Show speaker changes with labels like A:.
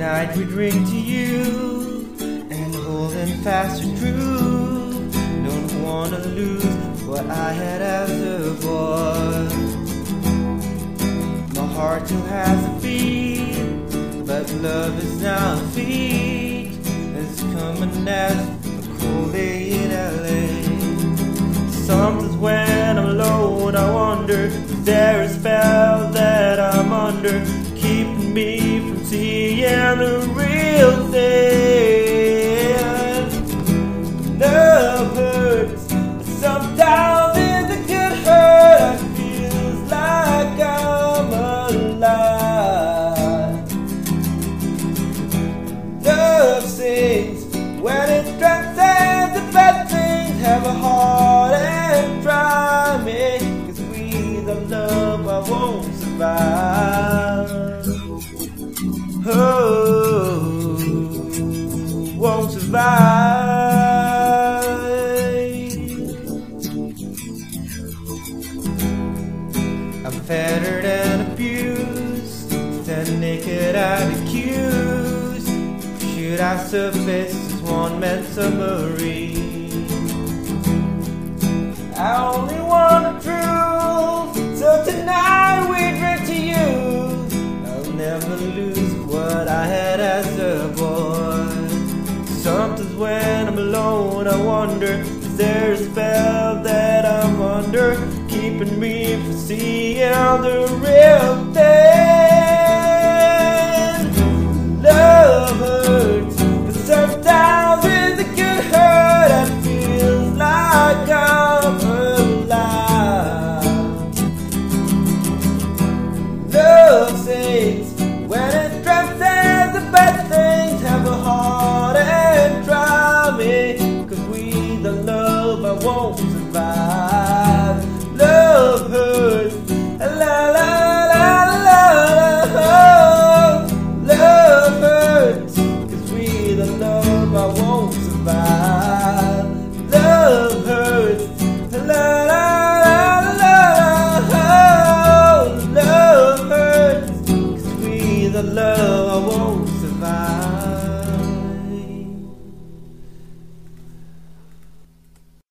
A: Tonight we drink to you and holding fast and true. Don't wanna lose what I had as a boy. My heart still has a beat, but love is now a feat. It's coming as a cold day in LA. Sometimes when I'm alone, I wonder if there is spell me from seeing the real thing. Love hurts, sometimes hurt. I feel like I'm alive. Love sings when the bad things. Have a heart and try me. Cause without love, I won't survive. Oh, won't survive. I'm fettered and abused, stand naked and accused. Should I surface as one man's summary? I only alone, I wonder is there a spell that I'm under, keeping me from seeing the real thing. walls and vines.